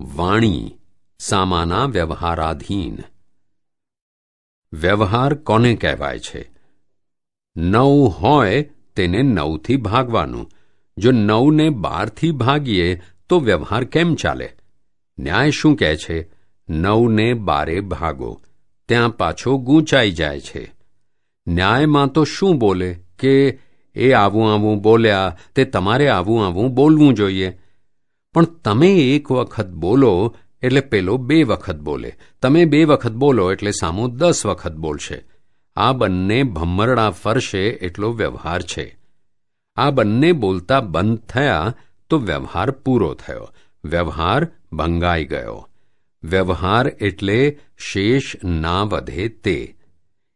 વાણી સામાના વ્યવહારાધીન. વ્યવહાર કોને કહેવાય છે? નવ હોય તેને નવથી ભાગવાનું. જો નવને બારથી ભાગીએ તો વ્યવહાર કેમ ચાલે? ન્યાય શું કહે છે? નવને બારે ભાગો, ત્યાં પાછો ગૂંચાઈ જાય છે. ન્યાયમાં તો શું બોલે? કે એ આવું આવું બોલ્યા, તે તમારે આવું આવું બોલવું જોઈએ. પણ તમે એક વખત બોલો એટલે પેલો બે વખત બોલે. તમે બે વખત બોલો એટલે સામું દસ વખત બોલશે. આ બંને ભમ્મરડા ફરશે એટલો વ્યવહાર છે. આ બંને બોલતા બંધ થયા તો વ્યવહાર પૂરો થયો. વ્યવહાર ભંગાઈ ગયો. વ્યવહાર એટલે શેષ ના વધે તે.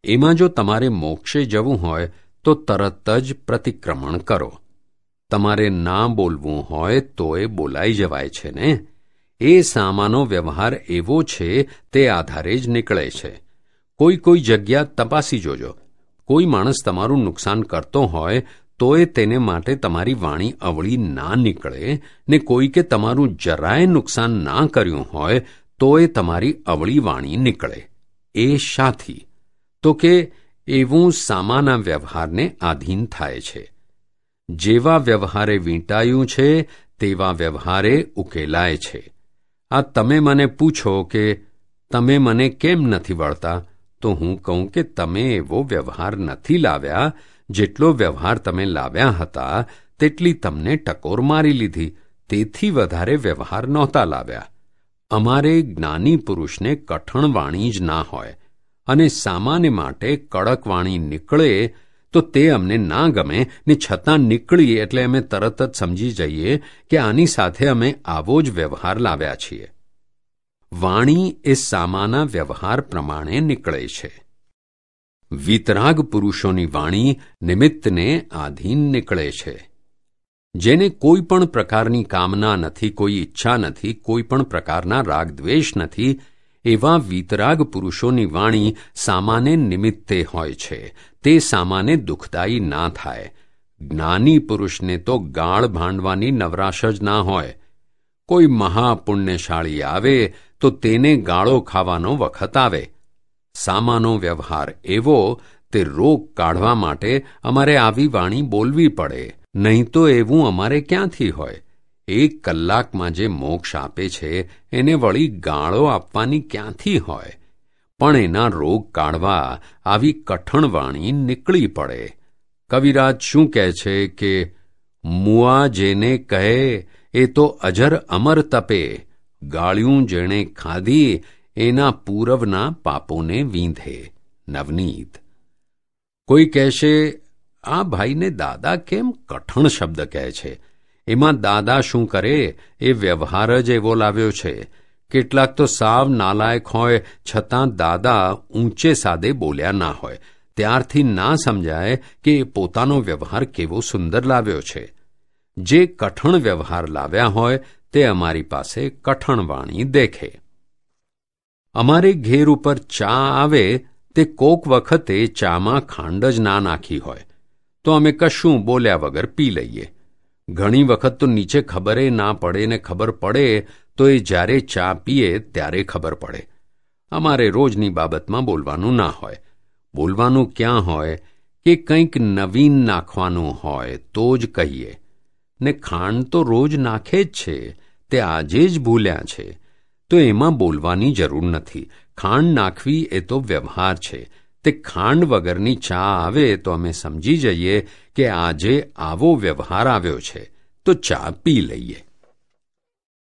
એમાં જો તમારે મોક્ષે જવું હોય તો તરત જ પ્રતિક્રમણ કરો. તમારે ના બોલવું હોય તોય બોલાઈ જવાય છે ને? એ સામાનો વ્યવહાર એવો છે, તે આધારે જ નીકળે છે. કોઈ કોઈ જગ્યા તપાસી જોજો. કોઈ માણસ તમારું નુકસાન કરતો હોય, તોય તેને માટે તમારી વાણી અવળી ના નીકળે ને કોઈ કે તમારું જરાય નુકસાન ના કર્યું હોય, તોય તમારી અવળી વાણી નીકળે. એ શાથી તો કે, એવું સામાના વ્યવહારને આધીન થાય છે. જેવા વ્યવહારે વીંટાયું છે, તેવા વ્યવહારે ઉકેલાય છે. આ તમે મને પૂછો કે તમે મને કેમ નથી વળતા? તો હું કહું કે તમે એવો વ્યવહાર નથી લાવ્યા. જેટલો વ્યવહાર તમે લાવ્યા હતા, તેટલી તમને ટકોર મારી લીધી. તેથી વધારે વ્યવહાર નહોતા લાવ્યા. અમારે જ્ઞાની પુરુષને કઠણ વાણી જ ના હોય અને સામાન્ય માટે કડક વાણી નીકળે તો તે અમને ના ગમે, ને છતાં નીકળીએ એટલે અમે તરત જ સમજી જઈએ કે આની સાથે અમે આવો જ વ્યવહાર લાવ્યા છીએ. વાણી એ સામાના વ્યવહાર પ્રમાણે નીકળે છે. વિતરાગ પુરુષોની વાણી નિમિત્તને આધીન નીકળે છે. જેને કોઈ પણ પ્રકારની કામના નથી, કોઈ ઈચ્છા નથી, કોઈ પણ પ્રકારના રાગદ્વેષ નથી, એવા વિતરાગ પુરુષોની વાણી સામાને નિમિત્તે હોય છે. તે સામાને દુઃખદાયી ના થાય. જ્ઞાની પુરુષને તો ગાળ ભાંડવાની નવરાશ જ ના હોય. કોઈ મહાપુણ્યશાળી આવે તો તેને ગાળો ખાવાનો વખત આવે. સામાનો વ્યવહાર એવો તે રોગ કાઢવા માટે અમારે આવી વાણી બોલવી પડે. નહીં તો એવું અમારે ક્યાંથી હોય? એક કલાકમાં જે મોક્ષ આપે છે, એને વળી ગાળો આપવાની ક્યાંથી હોય? પણ એના રોગ કાઢવા આવી કઠણ વાણી નીકળી પડે. કવિરાજ શું કહે છે કે, મુઆ જેને કહે, એ તો અજર અમર તપે. ગાળ્યું જેણે ખાધી, એના પૂરવના પાપોને વીંધે. નવનીત. કોઈ કહેશે આ ભાઈને દાદા કેમ કઠણ શબ્દ કહે છે? એમાં દાદા શું કરે? એ વ્યવહાર જ એવો લાવ્યો છે. કેટલાક તો સાવ નાલાયક હોય, છતાં દાદા ઊંચે સાદે બોલ્યા ના હોય. ત્યારથી ના સમજાય કે પોતાનો વ્યવહાર કેવો સુંદર લાવ્યો છે. જે કઠણ વ્યવહાર લાવ્યા હોય, તે અમારી પાસે કઠણ વાણી દેખે. અમારે ઘેર ઉપર ચા આવે, તે કોક વખતે ચામાં ખાંડ જ ના નાખી હોય. તો અમે કશું બોલ્યા વગર પી લઈએ. ઘણી વખત તો નીચે ખબરે ના પડે ને ખબર પડે તો એ જ્યારે ચા પીએ ત્યારે ખબર પડે. અમારે રોજની બાબતમાં બોલવાનું ના હોય. બોલવાનું ક્યાં હોય કે કંઈક નવીન નાખવાનું હોય તો જ કહીએ. ને ખાંડ તો રોજ નાખે જ છે, તે આજે જ ભૂલ્યા છે. તો એમાં બોલવાની જરૂર નથી. ખાંડ નાખવી એ તો વ્યવહાર છે. તે ખાંડ વગરની ચા આવે તો અમે સમજી જઈએ કે આજે આવો વ્યવહાર આવ્યો છે. તો ચા પી લઈએ.